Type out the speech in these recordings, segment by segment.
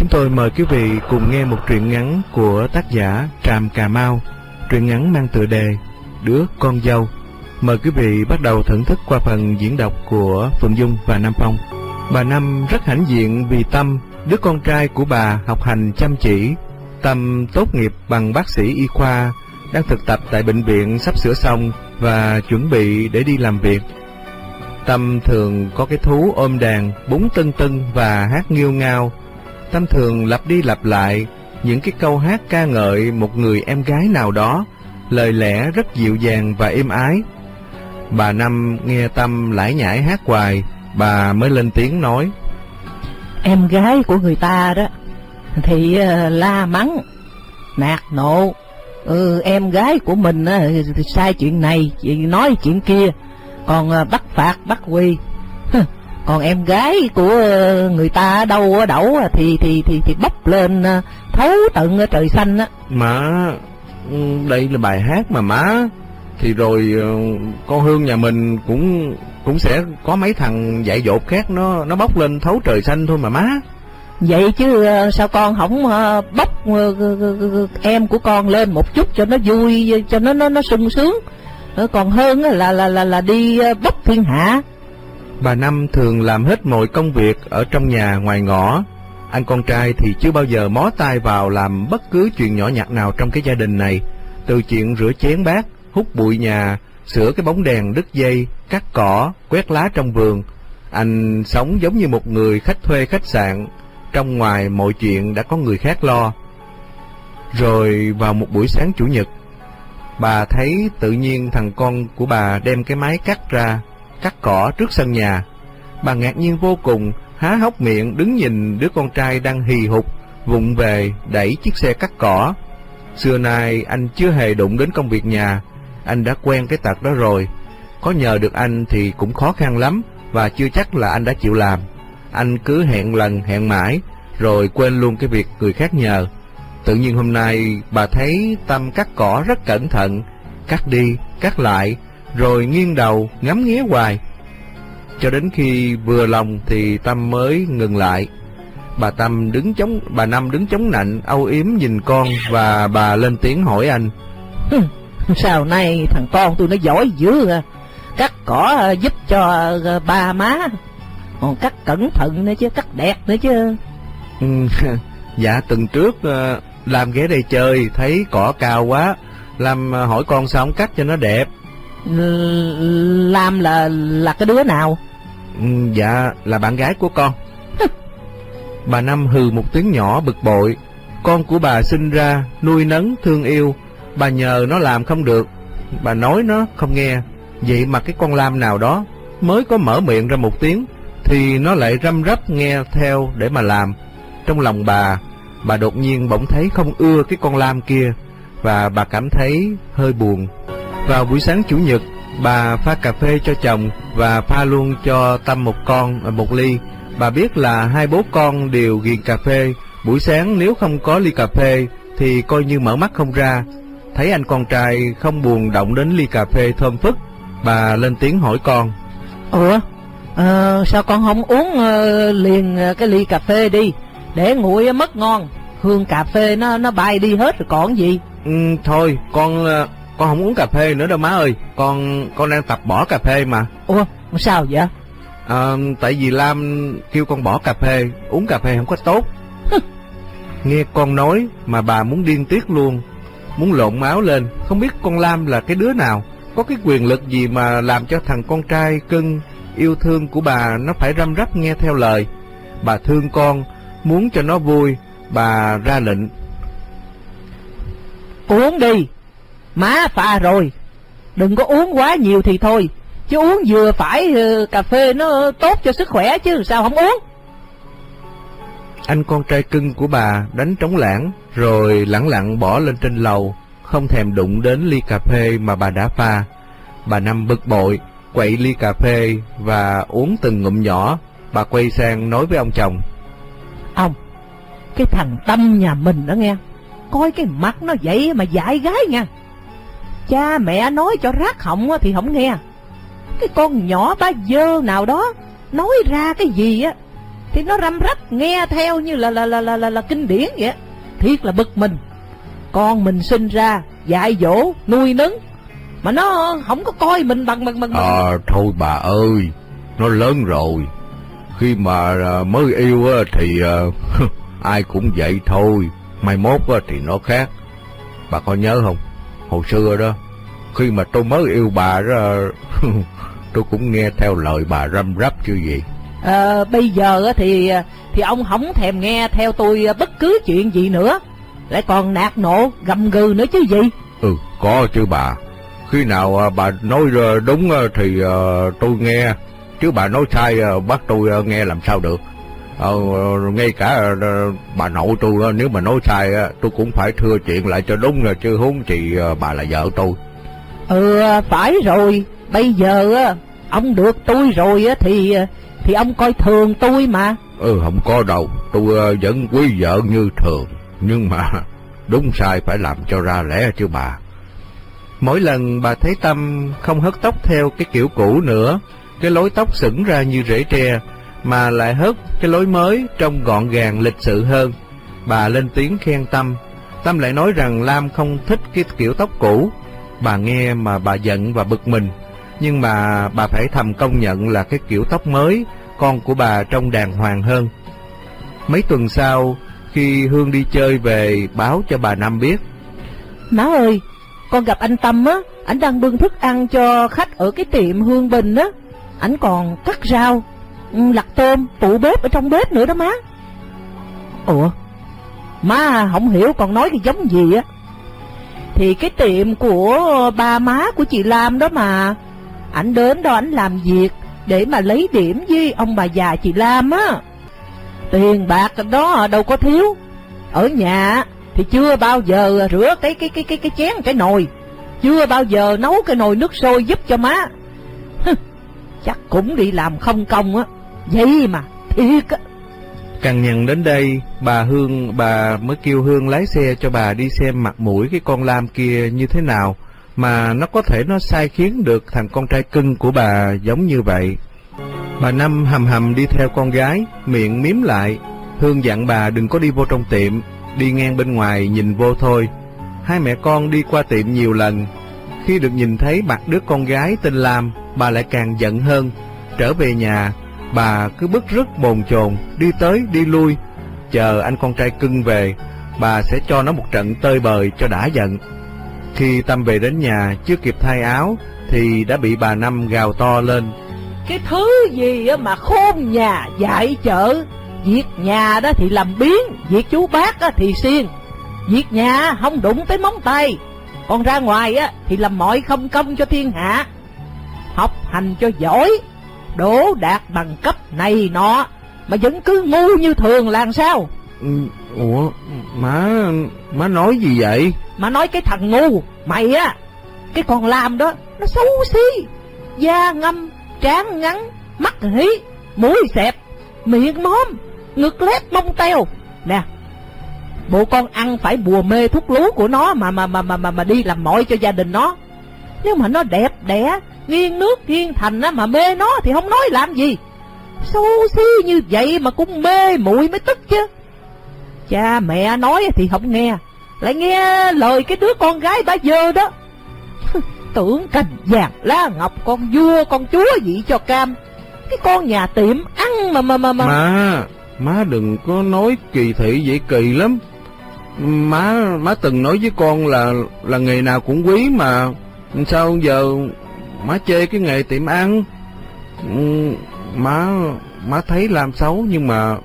Chúng tôi mời quý vị cùng nghe một truyện ngắn của tác giả Tràm Cà Mau. Truyện ngắn mang tựa đề Đứa Con Dâu. Mời quý vị bắt đầu thưởng thức qua phần diễn đọc của Phượng Dung và Nam Phong. Bà Năm rất hãnh diện vì Tâm, đứa con trai của bà học hành chăm chỉ. Tâm tốt nghiệp bằng bác sĩ y khoa, đang thực tập tại bệnh viện sắp sửa xong và chuẩn bị để đi làm việc. Tâm thường có cái thú ôm đàn, búng tưng tưng và hát nghiêu ngao. Tâm thường lặp đi lặp lại những cái câu hát ca ngợi một người em gái nào đó, lời lẽ rất dịu dàng và êm ái. Bà Năm nghe Tâm lải nhải hát hoài, bà mới lên tiếng nói. Em gái của người ta đó, thì ờ, la mắng, nạt nộ, ừ, em gái của mình ờ, sai chuyện này, nói chuyện kia, còn ờ, bắt phạt, bắt quy còn em gái của người ta đâu ở thì thì thì thì bốc lên thấu tận trời xanh á. Má, ừ, đây là bài hát mà má thì rồi con Hương nhà mình cũng cũng sẽ có mấy thằng dạy dột khác nó nó bốc lên thấu trời xanh thôi mà má. Vậy chứ sao con không bốc em của con lên một chút cho nó vui cho nó nó nó sung sướng. Còn hơn là là là là đi bốc thiên hạ. Bà Năm thường làm hết mọi công việc ở trong nhà ngoài ngõ. Anh con trai thì chưa bao giờ mó tay vào làm bất cứ chuyện nhỏ nhặt nào trong cái gia đình này. Từ chuyện rửa chén bát, hút bụi nhà, sửa cái bóng đèn đứt dây, cắt cỏ, quét lá trong vườn. Anh sống giống như một người khách thuê khách sạn, trong ngoài mọi chuyện đã có người khác lo. Rồi vào một buổi sáng chủ nhật, bà thấy tự nhiên thằng con của bà đem cái máy cắt ra, cắt cỏ trước sân nhà. Bà ngạc nhiên vô cùng, há hốc miệng đứng nhìn đứa con trai đang hì hục, vụng về đẩy chiếc xe cắt cỏ. Xưa nay anh chưa hề đụng đến công việc nhà, anh đã quen cái tật đó rồi. Có nhờ được anh thì cũng khó khăn lắm và chưa chắc là anh đã chịu làm. Anh cứ hẹn lần hẹn mãi rồi quên luôn cái việc người khác nhờ. Tự nhiên hôm nay bà thấy Tâm cắt cỏ rất cẩn thận, cắt đi, cắt lại, rồi nghiêng đầu ngắm nghía hoài. Cho đến khi vừa lòng thì Tâm mới ngừng lại. Bà Tâm đứng chống, bà Năm đứng chống nạnh, âu yếm nhìn con và bà lên tiếng hỏi anh. Sao nay thằng con tôi nó giỏi dữ à Cắt cỏ giúp cho ba má Còn cắt cẩn thận nữa chứ Cắt đẹp nữa chứ ừ, Dạ tuần trước Làm ghé đây chơi Thấy cỏ cao quá Làm hỏi con sao không cắt cho nó đẹp lam là là cái đứa nào? Ừ, dạ là bạn gái của con. Bà Năm hừ một tiếng nhỏ bực bội. Con của bà sinh ra, Nuôi nấng, thương yêu. Bà nhờ nó làm không được. Bà nói nó không nghe. Vậy mà cái con lam nào đó Mới có mở miệng ra một tiếng, Thì nó lại răm rắp nghe theo để mà làm. Trong lòng bà Bà đột nhiên bỗng thấy không ưa cái con lam kia, Và bà cảm thấy hơi buồn. Vào buổi sáng chủ nhật Bà pha cà phê cho chồng Và pha luôn cho Tâm một con một ly. Bà biết là hai bố con đều ghiền cà phê. Buổi sáng nếu không có ly cà phê Thì coi như mở mắt không ra. Thấy anh con trai không buồn động đến ly cà phê thơm phức, bà lên tiếng hỏi con. Ủa, à, sao con không uống uh, liền cái ly cà phê đi, để nguội mất ngon, hương cà phê nó nó bay đi hết rồi còn gì? Ừ, thôi, con con không uống cà phê nữa đâu má ơi, con con đang tập bỏ cà phê mà. Ủa, sao vậy? À, tại vì Lam kêu con bỏ cà phê, uống cà phê không có tốt. Nghe con nói mà bà muốn điên tiết luôn muốn lộn máu lên, không biết con Lam là cái đứa nào, có cái quyền lực gì mà làm cho thằng con trai cưng, yêu thương của bà nó phải răm rắp nghe theo lời. Bà thương con, muốn cho nó vui, bà ra lệnh. Uống đi, má pha rồi, đừng có uống quá nhiều thì thôi, chứ uống vừa phải cà phê nó tốt cho sức khỏe chứ sao không uống. Anh con trai cưng của bà đánh trống lãng, rồi lẳng lặng bỏ lên trên lầu, không thèm đụng đến ly cà phê mà bà đã pha. Bà Năm bực bội, quậy ly cà phê và uống từng ngụm nhỏ. Bà quay sang nói với ông chồng. Ông, cái thằng Tâm nhà mình đó nghe, coi cái mặt nó vậy mà dại gái nha. Cha mẹ nói cho rác họng thì không nghe. Cái con nhỏ ba dơ nào đó, nói ra cái gì á, thì nó răm rắp nghe theo như là là là là là, là kinh điển vậy thiệt là bực mình con mình sinh ra dạy dỗ nuôi nấng mà nó không có coi mình bằng bằng bằng, bằng. À, thôi bà ơi, nó lớn rồi. Khi mà à, mới yêu thì à, ai cũng vậy thôi. Mai mốt thì nó khác. Bà có nhớ không? Hồi xưa đó, khi mà tôi mới yêu bà đó, tôi cũng nghe theo lời bà răm rắp chứ gì. Ờ, bây giờ thì thì ông không thèm nghe theo tôi bất cứ chuyện gì nữa. Lại còn nạt nộ, gầm gừ nữa chứ gì. Ừ, có chứ bà. Khi nào à, bà nói đúng à, thì à, tôi nghe, chứ bà nói sai bắt tôi nghe làm sao được. Ờ, ngay cả bà nội tôi nếu mà nói sai tôi cũng phải thưa chuyện lại cho đúng rồi chứ huống thì bà là vợ tôi. Ừ phải rồi, bây giờ ông được tôi rồi thì thì ông coi thường tôi mà. Ừ không có đâu, tôi vẫn quý vợ như thường, nhưng mà đúng sai phải làm cho ra lẽ chứ bà. Mỗi lần bà thấy Tâm không hớt tóc theo cái kiểu cũ nữa, cái lối tóc sững ra như rễ tre, mà lại hớt cái lối mới trông gọn gàng lịch sự hơn. Bà lên tiếng khen Tâm. Tâm lại nói rằng Lam không thích cái kiểu tóc cũ. Bà nghe mà bà giận và bực mình. Nhưng mà bà phải thầm công nhận là cái kiểu tóc mới, con của bà trông đàng hoàng hơn. Mấy tuần sau, khi Hương đi chơi về báo cho bà Năm biết. Má ơi, con gặp anh Tâm á, anh đang bưng thức ăn cho khách ở cái tiệm Hương Bình á. Anh còn cắt rau, Ừ, lặt tôm, tụ bếp ở trong bếp nữa đó má. Ủa, má không hiểu còn nói cái giống gì á. Thì cái tiệm của ba má của chị Lam đó mà. ảnh đến đó ảnh làm việc để mà lấy điểm với ông bà già chị Lam á. Tiền bạc đó đâu có thiếu. Ở nhà thì chưa bao giờ rửa cái cái cái cái cái chén cái nồi, chưa bao giờ nấu cái nồi nước sôi giúp cho má. Chắc cũng đi làm không công á, vậy mà thiệt á. Càng nhận đến đây, bà Hương, bà mới kêu Hương lái xe cho bà đi xem mặt mũi cái con lam kia như thế nào, mà nó có thể nó sai khiến được thằng con trai cưng của bà giống như vậy. Bà Năm hầm hầm đi theo con gái, miệng miếm lại. Hương dặn bà đừng có đi vô trong tiệm, đi ngang bên ngoài nhìn vô thôi. Hai mẹ con đi qua tiệm nhiều lần. Khi được nhìn thấy mặt đứa con gái tên Lam, bà lại càng giận hơn. Trở về nhà, bà cứ bức rất bồn chồn, đi tới đi lui. Chờ anh con trai cưng về, bà sẽ cho nó một trận tơi bời cho đã giận. Khi Tâm về đến nhà, chưa kịp thay áo, thì đã bị bà Năm gào to lên. Cái thứ gì mà khôn nhà dạy chợ Việc nhà đó thì làm biến Việc chú bác á thì xiên Việc nhà không đụng tới móng tay Còn ra ngoài á thì làm mọi không công cho thiên hạ Học hành cho giỏi Đỗ đạt bằng cấp này nọ Mà vẫn cứ ngu như thường làm sao? Ừ, Ủa má Má nói gì vậy? Má nói cái thằng ngu Mày á Cái con làm đó Nó xấu xí Da ngâm Trán ngắn Mắt hí Mũi xẹp Miệng móm ngực lép mông teo. Nè bộ con ăn phải bùa mê thuốc lú của nó mà mà mà mà mà, mà đi làm mọi cho gia đình nó nếu mà nó đẹp đẽ, nghiêng nước nghiêng thành á, mà mê nó thì không nói làm gì. Xấu xí như vậy mà cũng mê muội mới tức chứ. Cha mẹ nói thì không nghe, lại nghe lời cái đứa con gái bà dơ đó. Tưởng cành vàng lá ngọc, con vua, con chúa gì cho cam. Cái con nhà tiệm ăn mà mà mà mà. Mà Má đừng có nói kỳ thị vậy kỳ lắm. Má má từng nói với con là là nghề nào cũng quý mà. Sao giờ má chê cái nghề tiệm ăn? Má má thấy làm xấu nhưng mà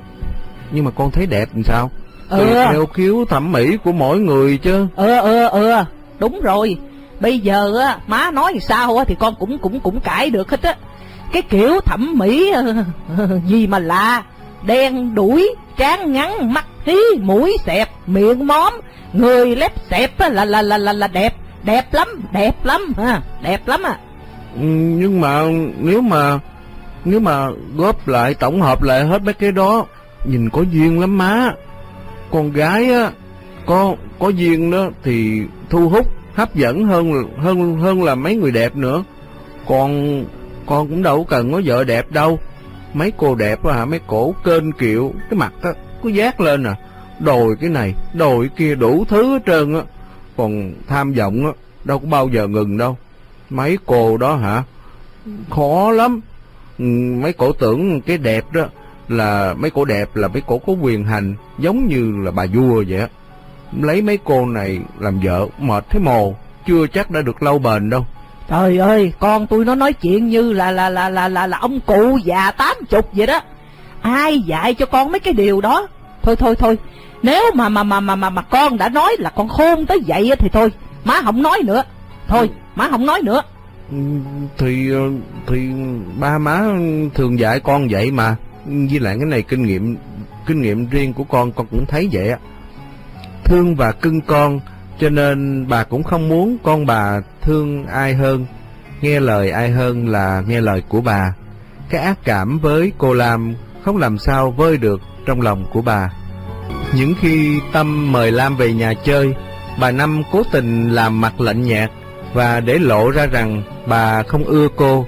Nhưng mà con thấy đẹp làm sao? Ừ. theo khiếu thẩm mỹ của mỗi người chứ. Ừ ừ ừ. Đúng rồi. Bây giờ á má nói sao á thì con cũng cũng cũng cãi được hết á. Cái kiểu thẩm mỹ gì mà lạ. Đen đuổi, trán ngắn, mắt hí, mũi xẹp, miệng móm, người lép xẹp là là là là là đẹp, đẹp lắm, đẹp lắm, ha, đẹp lắm à. Nhưng mà nếu mà nếu mà góp lại tổng hợp lại hết mấy cái đó, nhìn có duyên lắm má. Con gái á có có duyên đó thì thu hút, hấp dẫn hơn hơn hơn là mấy người đẹp nữa. Còn con cũng đâu cần có vợ đẹp đâu mấy cô đẹp á hả, mấy cổ kênh kiệu, cái mặt á, cứ giác lên à, đòi cái này, đòi cái kia đủ thứ hết trơn á. Còn tham vọng á, đâu có bao giờ ngừng đâu. Mấy cô đó hả, khó lắm. Ừ, mấy cổ tưởng cái đẹp đó là mấy cổ đẹp là mấy cổ có quyền hành, giống như là bà vua vậy á. Lấy mấy cô này làm vợ, mệt thế mồ, chưa chắc đã được lâu bền đâu. Trời ơi, con tôi nó nói chuyện như là là là là là, là ông cụ già tám chục vậy đó. Ai dạy cho con mấy cái điều đó? Thôi thôi thôi, nếu mà mà mà mà mà, mà con đã nói là con khôn tới vậy thì thôi, má không nói nữa. Thôi, má không nói nữa. Ừ, Thì ờ, thì ba má thường dạy con vậy mà. Với lại cái này kinh nghiệm kinh nghiệm riêng của con con cũng thấy vậy á. Thương và cưng con cho nên bà cũng không muốn con bà thương ai hơn, nghe lời ai hơn là nghe lời của bà. Cái ác cảm với cô Lam không làm sao vơi được trong lòng của bà. Những khi Tâm mời Lam về nhà chơi, bà Năm cố tình làm mặt lạnh nhạt và để lộ ra rằng bà không ưa cô.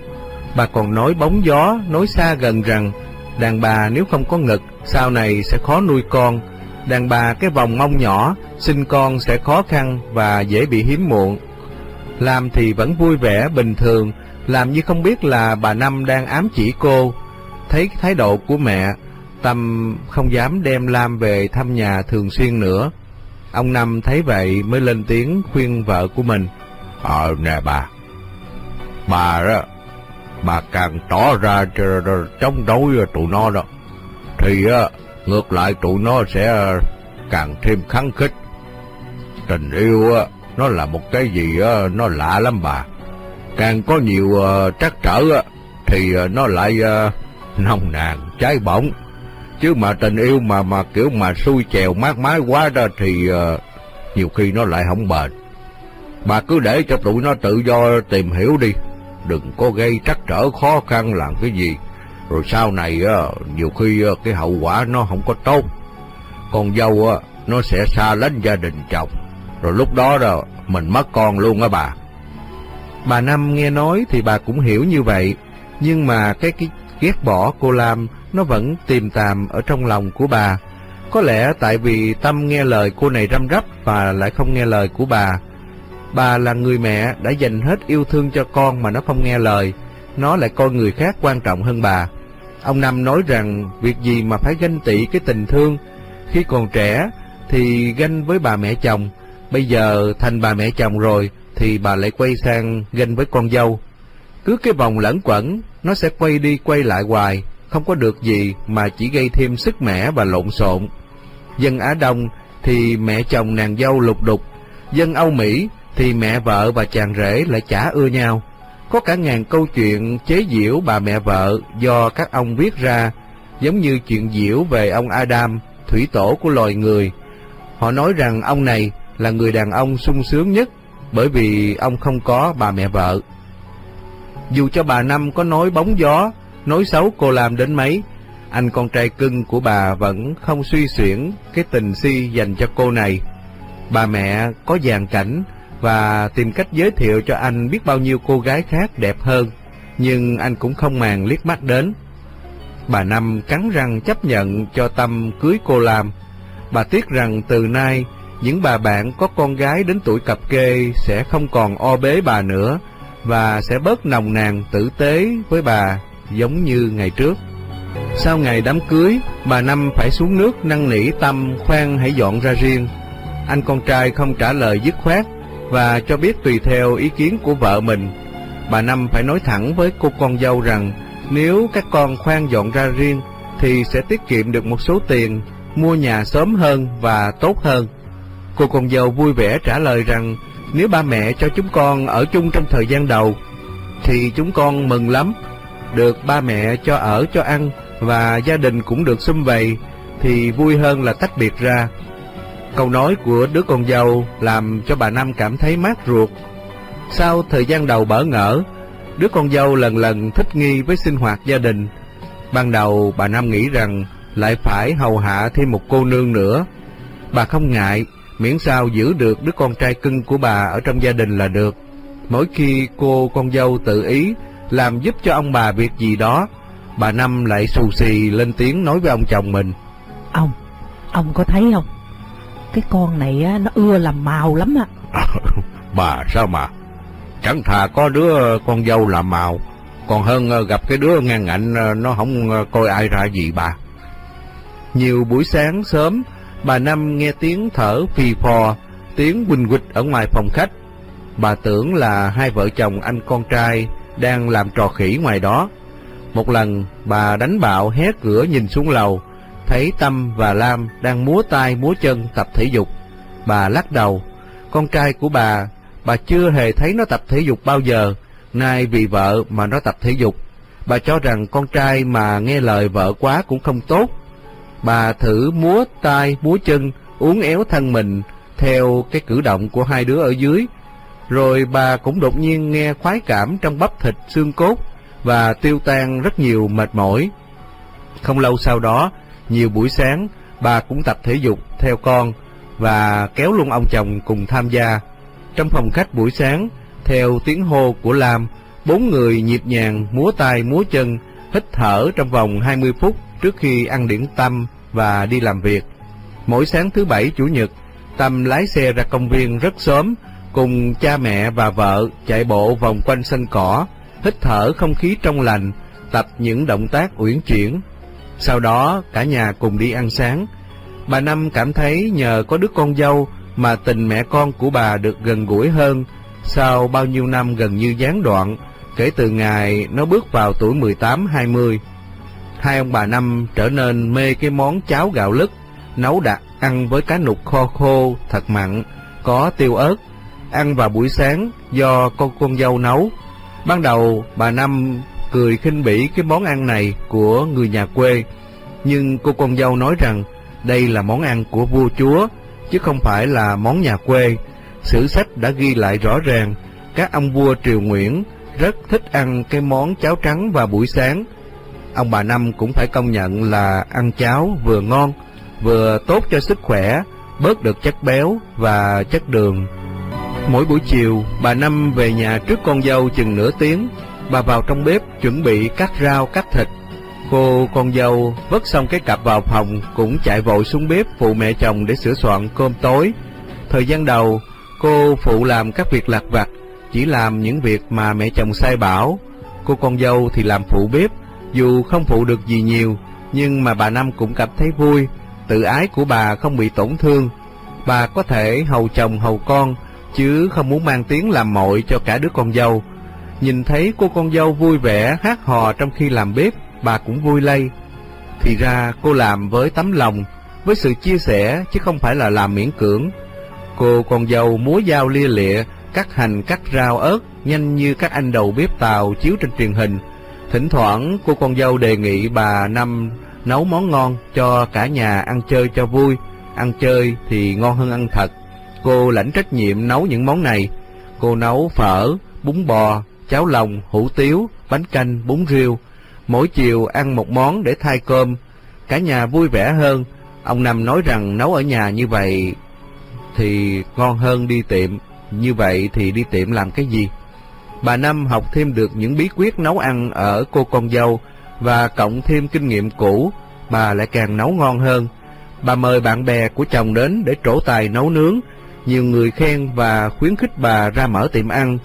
Bà còn nói bóng gió, nói xa gần rằng đàn bà nếu không có ngực sau này sẽ khó nuôi con. Đàn bà cái vòng mông nhỏ, sinh con sẽ khó khăn và dễ bị hiếm muộn. Lam thì vẫn vui vẻ bình thường, làm như không biết là bà Năm đang ám chỉ cô. Thấy thái độ của mẹ, Tâm không dám đem Lam về thăm nhà thường xuyên nữa. Ông Năm thấy vậy mới lên tiếng khuyên vợ của mình. Ờ nè bà, bà đó, bà càng tỏ ra chống đối tụi nó đó, thì á, ngược lại tụi nó sẽ càng thêm kháng khích. Tình yêu á, nó là một cái gì á, nó lạ lắm bà. Càng có nhiều ờ, trắc trở á, thì ờ, nó lại ờ, nồng nàn, cháy bỏng. Chứ mà tình yêu mà mà kiểu mà xui chèo mát mái quá đó thì uh, nhiều khi nó lại không bền. Bà cứ để cho tụi nó tự do tìm hiểu đi, đừng có gây trắc trở khó khăn làm cái gì. Rồi sau này á, nhiều khi uh, cái hậu quả nó không có tốt. Con dâu á, nó sẽ xa lánh gia đình chồng. Rồi lúc đó đó mình mất con luôn á bà. Bà Năm nghe nói thì bà cũng hiểu như vậy, nhưng mà cái cái ghét bỏ cô Lam nó vẫn tìm tàm ở trong lòng của bà. Có lẽ tại vì Tâm nghe lời cô này răm rắp và lại không nghe lời của bà. Bà là người mẹ đã dành hết yêu thương cho con mà nó không nghe lời, nó lại coi người khác quan trọng hơn bà. Ông Năm nói rằng việc gì mà phải ganh tị cái tình thương, khi còn trẻ thì ganh với bà mẹ chồng, bây giờ thành bà mẹ chồng rồi thì bà lại quay sang ganh với con dâu. Cứ cái vòng lẫn quẩn, nó sẽ quay đi quay lại hoài, không có được gì mà chỉ gây thêm sức mẻ và lộn xộn. Dân Á Đông thì mẹ chồng nàng dâu lục đục, dân Âu Mỹ thì mẹ vợ và chàng rể lại chả ưa nhau. Có cả ngàn câu chuyện chế giễu bà mẹ vợ do các ông viết ra, giống như chuyện diễu về ông Adam, thủy tổ của loài người. Họ nói rằng ông này là người đàn ông sung sướng nhất bởi vì ông không có bà mẹ vợ. Dù cho bà Năm có nói bóng gió, nói xấu cô làm đến mấy, anh con trai cưng của bà vẫn không suy xuyển cái tình si dành cho cô này. Bà mẹ có dàn cảnh và tìm cách giới thiệu cho anh biết bao nhiêu cô gái khác đẹp hơn, nhưng anh cũng không màng liếc mắt đến. Bà Năm cắn răng chấp nhận cho Tâm cưới cô làm. Bà tiếc rằng từ nay, những bà bạn có con gái đến tuổi cập kê sẽ không còn o bế bà nữa và sẽ bớt nồng nàn tử tế với bà giống như ngày trước. Sau ngày đám cưới, bà Năm phải xuống nước năn nỉ Tâm khoan hãy dọn ra riêng. Anh con trai không trả lời dứt khoát và cho biết tùy theo ý kiến của vợ mình. Bà Năm phải nói thẳng với cô con dâu rằng nếu các con khoan dọn ra riêng thì sẽ tiết kiệm được một số tiền, mua nhà sớm hơn và tốt hơn. Cô con dâu vui vẻ trả lời rằng nếu ba mẹ cho chúng con ở chung trong thời gian đầu thì chúng con mừng lắm. Được ba mẹ cho ở cho ăn và gia đình cũng được xung vầy thì vui hơn là tách biệt ra. Câu nói của đứa con dâu làm cho bà Năm cảm thấy mát ruột. Sau thời gian đầu bỡ ngỡ, đứa con dâu lần lần thích nghi với sinh hoạt gia đình. Ban đầu bà Năm nghĩ rằng lại phải hầu hạ thêm một cô nương nữa. Bà không ngại, miễn sao giữ được đứa con trai cưng của bà ở trong gia đình là được. Mỗi khi cô con dâu tự ý làm giúp cho ông bà việc gì đó, Bà Năm lại xù xì lên tiếng nói với ông chồng mình. Ông, ông có thấy không? Cái con này á, nó ưa làm màu lắm á. bà sao mà? Chẳng thà có đứa con dâu làm màu, còn hơn ờ, gặp cái đứa ngang ngạnh ờ, nó không ờ, coi ai ra gì bà. Nhiều buổi sáng sớm, bà Năm nghe tiếng thở phì phò, tiếng quỳnh quỳnh ở ngoài phòng khách. Bà tưởng là hai vợ chồng anh con trai đang làm trò khỉ ngoài đó. Một lần, bà đánh bạo hé cửa nhìn xuống lầu, thấy Tâm và Lam đang múa tay múa chân tập thể dục. Bà lắc đầu, con trai của bà, bà chưa hề thấy nó tập thể dục bao giờ, nay vì vợ mà nó tập thể dục. Bà cho rằng con trai mà nghe lời vợ quá cũng không tốt. Bà thử múa tay múa chân, uốn éo thân mình theo cái cử động của hai đứa ở dưới. Rồi bà cũng đột nhiên nghe khoái cảm trong bắp thịt xương cốt và tiêu tan rất nhiều mệt mỏi. Không lâu sau đó, nhiều buổi sáng, bà cũng tập thể dục theo con và kéo luôn ông chồng cùng tham gia. Trong phòng khách buổi sáng, theo tiếng hô của Lam, bốn người nhịp nhàng múa tay múa chân, hít thở trong vòng 20 phút trước khi ăn điển tâm và đi làm việc. Mỗi sáng thứ bảy chủ nhật, Tâm lái xe ra công viên rất sớm, cùng cha mẹ và vợ chạy bộ vòng quanh sân cỏ, hít thở không khí trong lành, tập những động tác uyển chuyển. Sau đó cả nhà cùng đi ăn sáng. Bà Năm cảm thấy nhờ có đứa con dâu mà tình mẹ con của bà được gần gũi hơn sau bao nhiêu năm gần như gián đoạn kể từ ngày nó bước vào tuổi 18-20. Hai ông bà Năm trở nên mê cái món cháo gạo lứt, nấu đặc ăn với cá nục kho khô thật mặn, có tiêu ớt, ăn vào buổi sáng do con con dâu nấu. Ban đầu bà Năm cười khinh bỉ cái món ăn này của người nhà quê, nhưng cô con dâu nói rằng đây là món ăn của vua chúa, chứ không phải là món nhà quê. Sử sách đã ghi lại rõ ràng, các ông vua triều Nguyễn rất thích ăn cái món cháo trắng vào buổi sáng. Ông bà Năm cũng phải công nhận là ăn cháo vừa ngon, vừa tốt cho sức khỏe, bớt được chất béo và chất đường. Mỗi buổi chiều, bà Năm về nhà trước con dâu chừng nửa tiếng, bà vào trong bếp chuẩn bị cắt rau cắt thịt. Cô con dâu vất xong cái cặp vào phòng cũng chạy vội xuống bếp phụ mẹ chồng để sửa soạn cơm tối. Thời gian đầu, cô phụ làm các việc lặt vặt, chỉ làm những việc mà mẹ chồng sai bảo. Cô con dâu thì làm phụ bếp, dù không phụ được gì nhiều, nhưng mà bà Năm cũng cảm thấy vui, tự ái của bà không bị tổn thương. Bà có thể hầu chồng hầu con, chứ không muốn mang tiếng làm mội cho cả đứa con dâu. Nhìn thấy cô con dâu vui vẻ hát hò trong khi làm bếp, bà cũng vui lây. Thì ra cô làm với tấm lòng, với sự chia sẻ chứ không phải là làm miễn cưỡng. Cô con dâu múa dao lia lịa, cắt hành cắt rau ớt, nhanh như các anh đầu bếp tàu chiếu trên truyền hình. Thỉnh thoảng cô con dâu đề nghị bà Năm nấu món ngon cho cả nhà ăn chơi cho vui. Ăn chơi thì ngon hơn ăn thật. Cô lãnh trách nhiệm nấu những món này. Cô nấu phở, bún bò, cháo lòng, hủ tiếu, bánh canh, bún riêu. Mỗi chiều ăn một món để thay cơm. Cả nhà vui vẻ hơn. Ông Năm nói rằng nấu ở nhà như vậy thì ngon hơn đi tiệm. Như vậy thì đi tiệm làm cái gì? Bà Năm học thêm được những bí quyết nấu ăn ở cô con dâu và cộng thêm kinh nghiệm cũ, bà lại càng nấu ngon hơn. Bà mời bạn bè của chồng đến để trổ tài nấu nướng, nhiều người khen và khuyến khích bà ra mở tiệm ăn.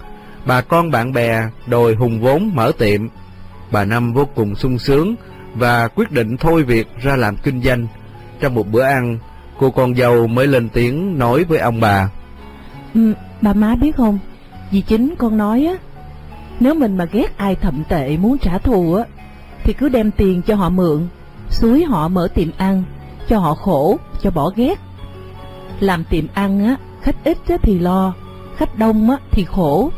Bà con bạn bè đòi hùng vốn mở tiệm. Bà Năm vô cùng sung sướng và quyết định thôi việc ra làm kinh doanh. Trong một bữa ăn, cô con dâu mới lên tiếng nói với ông bà. Ừ, bà má biết không, dì chính con nói á, nếu mình mà ghét ai thậm tệ muốn trả thù á, thì cứ đem tiền cho họ mượn, suối họ mở tiệm ăn, cho họ khổ, cho bỏ ghét. Làm tiệm ăn á, khách ít thì lo, khách đông á thì khổ.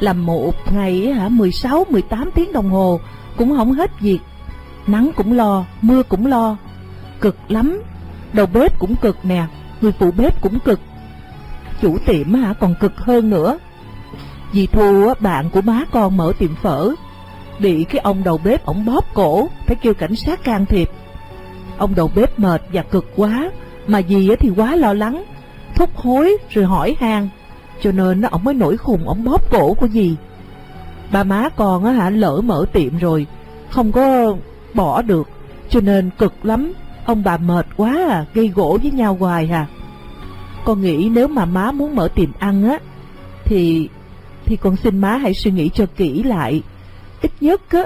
Làm một ngày hả 16, 18 tiếng đồng hồ cũng không hết việc. Nắng cũng lo, mưa cũng lo. Cực lắm. Đầu bếp cũng cực nè, người phụ bếp cũng cực. Chủ tiệm hả còn cực hơn nữa. Dì Thu bạn của má con mở tiệm phở. Bị cái ông đầu bếp ổng bóp cổ, phải kêu cảnh sát can thiệp. Ông đầu bếp mệt và cực quá, mà dì á thì quá lo lắng, thúc hối rồi hỏi han cho nên nó ổng mới nổi khùng ổng bóp cổ của dì ba má con á hả lỡ mở tiệm rồi không có bỏ được, cho nên cực lắm, ông bà mệt quá à, gây gỗ với nhau hoài à. Con nghĩ nếu mà má muốn mở tiệm ăn á, thì thì con xin má hãy suy nghĩ cho kỹ lại. Ít nhất á,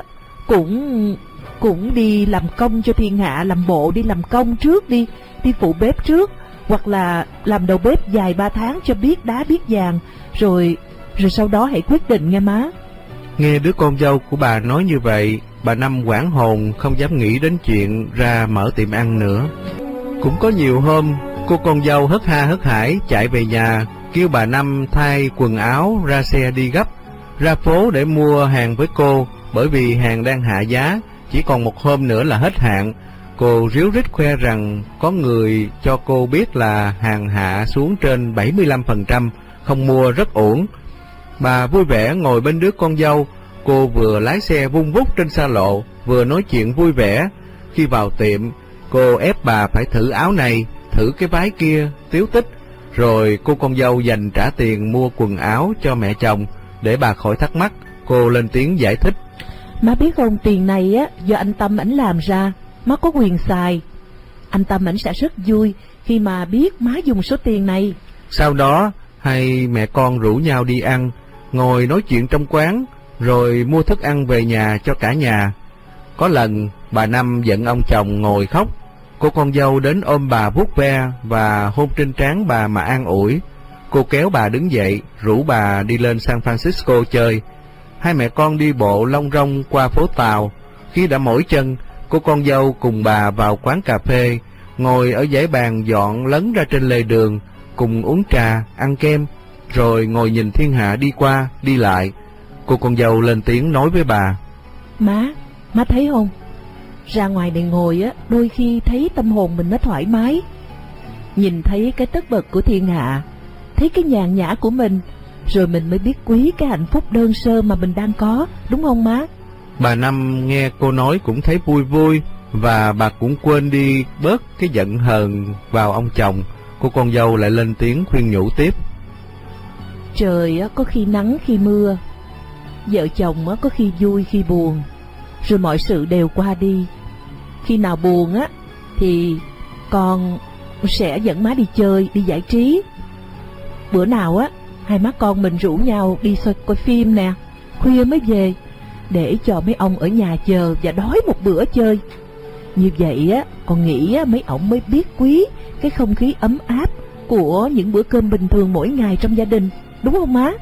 cũng cũng đi làm công cho thiên hạ, làm bộ đi làm công trước đi, đi phụ bếp trước, hoặc là làm đầu bếp dài ba tháng cho biết đá biết vàng, rồi rồi sau đó hãy quyết định nghe má. Nghe đứa con dâu của bà nói như vậy, bà Năm quảng hồn không dám nghĩ đến chuyện ra mở tiệm ăn nữa. Cũng có nhiều hôm, cô con dâu hất ha hất hải chạy về nhà, kêu bà Năm thay quần áo ra xe đi gấp, ra phố để mua hàng với cô, bởi vì hàng đang hạ giá, chỉ còn một hôm nữa là hết hạn. Cô ríu rít khoe rằng có người cho cô biết là hàng hạ xuống trên 75%, không mua rất ổn. Bà vui vẻ ngồi bên đứa con dâu, cô vừa lái xe vung vút trên xa lộ, vừa nói chuyện vui vẻ. Khi vào tiệm, cô ép bà phải thử áo này, thử cái váy kia, tiếu tích. Rồi cô con dâu dành trả tiền mua quần áo cho mẹ chồng, để bà khỏi thắc mắc, cô lên tiếng giải thích. Má biết không, tiền này á do anh Tâm ảnh làm ra, má có quyền xài. Anh Tâm ảnh sẽ rất vui khi mà biết má dùng số tiền này. Sau đó, hai mẹ con rủ nhau đi ăn, ngồi nói chuyện trong quán, rồi mua thức ăn về nhà cho cả nhà. Có lần, bà Năm giận ông chồng ngồi khóc, cô con dâu đến ôm bà vuốt ve và hôn trên trán bà mà an ủi. Cô kéo bà đứng dậy, rủ bà đi lên San Francisco chơi. Hai mẹ con đi bộ long rong qua phố Tàu. Khi đã mỏi chân, cô con dâu cùng bà vào quán cà phê, ngồi ở dãy bàn dọn lấn ra trên lề đường, cùng uống trà, ăn kem, rồi ngồi nhìn thiên hạ đi qua, đi lại. Cô con dâu lên tiếng nói với bà. Má, má thấy không? Ra ngoài để ngồi á, đôi khi thấy tâm hồn mình nó thoải mái. Nhìn thấy cái tất bật của thiên hạ, thấy cái nhàn nhã của mình, rồi mình mới biết quý cái hạnh phúc đơn sơ mà mình đang có, đúng không má? Bà Năm nghe cô nói cũng thấy vui vui, và bà cũng quên đi bớt cái giận hờn vào ông chồng. Cô con dâu lại lên tiếng khuyên nhủ tiếp. Trời có khi nắng khi mưa, vợ chồng có khi vui khi buồn, rồi mọi sự đều qua đi. Khi nào buồn á, thì con sẽ dẫn má đi chơi, đi giải trí. Bữa nào á, hai má con mình rủ nhau đi coi, coi phim nè, khuya mới về, để cho mấy ông ở nhà chờ và đói một bữa chơi. Như vậy á, con nghĩ á, mấy ông mới biết quý cái không khí ấm áp của những bữa cơm bình thường mỗi ngày trong gia đình, đúng không má?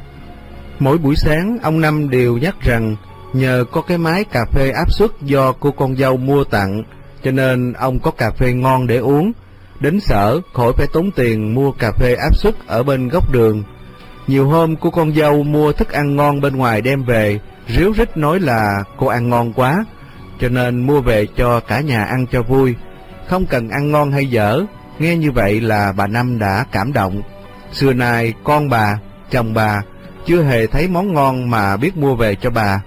Mỗi buổi sáng, ông Năm đều nhắc rằng nhờ có cái máy cà phê áp suất do cô con dâu mua tặng, cho nên ông có cà phê ngon để uống. Đến sở, khỏi phải tốn tiền mua cà phê áp suất ở bên góc đường. Nhiều hôm cô con dâu mua thức ăn ngon bên ngoài đem về, ríu rít nói là cô ăn ngon quá, cho nên mua về cho cả nhà ăn cho vui. Không cần ăn ngon hay dở, nghe như vậy là bà Năm đã cảm động. Xưa nay con bà, chồng bà chưa hề thấy món ngon mà biết mua về cho bà.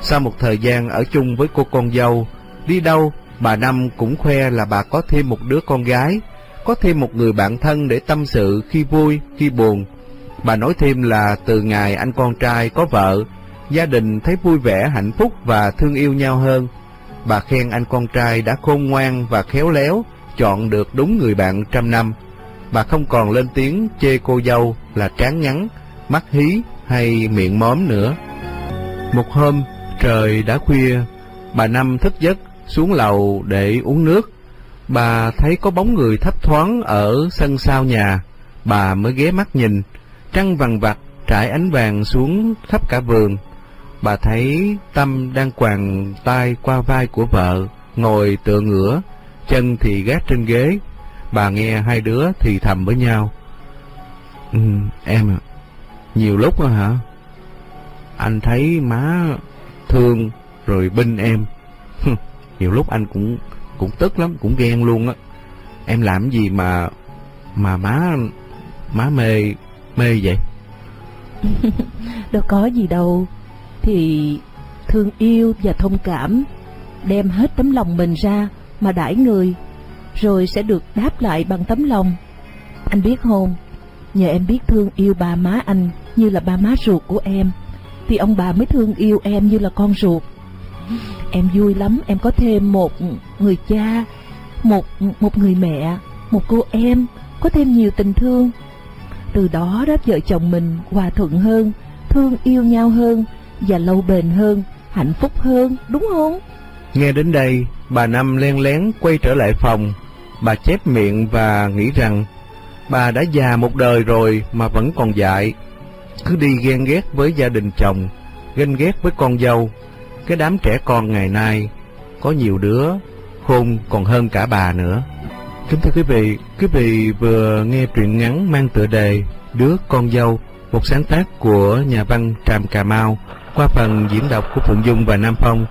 Sau một thời gian ở chung với cô con dâu, đi đâu bà Năm cũng khoe là bà có thêm một đứa con gái, có thêm một người bạn thân để tâm sự khi vui, khi buồn. Bà nói thêm là từ ngày anh con trai có vợ, gia đình thấy vui vẻ, hạnh phúc và thương yêu nhau hơn. Bà khen anh con trai đã khôn ngoan và khéo léo, chọn được đúng người bạn trăm năm. Bà không còn lên tiếng chê cô dâu là trán ngắn, mắt hí hay miệng móm nữa. Một hôm, trời đã khuya, bà Năm thức giấc xuống lầu để uống nước. Bà thấy có bóng người thấp thoáng ở sân sau nhà, bà mới ghé mắt nhìn, trăng vằn vặt trải ánh vàng xuống khắp cả vườn. Bà thấy Tâm đang quàng tay qua vai của vợ, ngồi tựa ngửa, chân thì gác trên ghế. Bà nghe hai đứa thì thầm với nhau. Ừ, em à, nhiều lúc rồi hả? Anh thấy má thương rồi binh em. nhiều lúc anh cũng cũng tức lắm, cũng ghen luôn á. Em làm gì mà mà má má mê mê vậy? Đâu có gì đâu. Thì thương yêu và thông cảm, đem hết tấm lòng mình ra mà đãi người, rồi sẽ được đáp lại bằng tấm lòng. Anh biết không, nhờ em biết thương yêu ba má anh như là ba má ruột của em, thì ông bà mới thương yêu em như là con ruột. Em vui lắm, em có thêm một người cha, một một người mẹ, một cô em, có thêm nhiều tình thương. Từ đó đó vợ chồng mình hòa thuận hơn, thương yêu nhau hơn và lâu bền hơn, hạnh phúc hơn, đúng không? Nghe đến đây, bà Năm len lén quay trở lại phòng. Bà chép miệng và nghĩ rằng bà đã già một đời rồi mà vẫn còn dại. Cứ đi ghen ghét với gia đình chồng, ghen ghét với con dâu. Cái đám trẻ con ngày nay, có nhiều đứa khôn còn hơn cả bà nữa. Kính thưa quý vị, quý vị vừa nghe truyện ngắn mang tựa đề Đứa con dâu, một sáng tác của nhà văn Tràm Cà Mau qua phần diễn đọc của Phượng Dung và Nam Phong.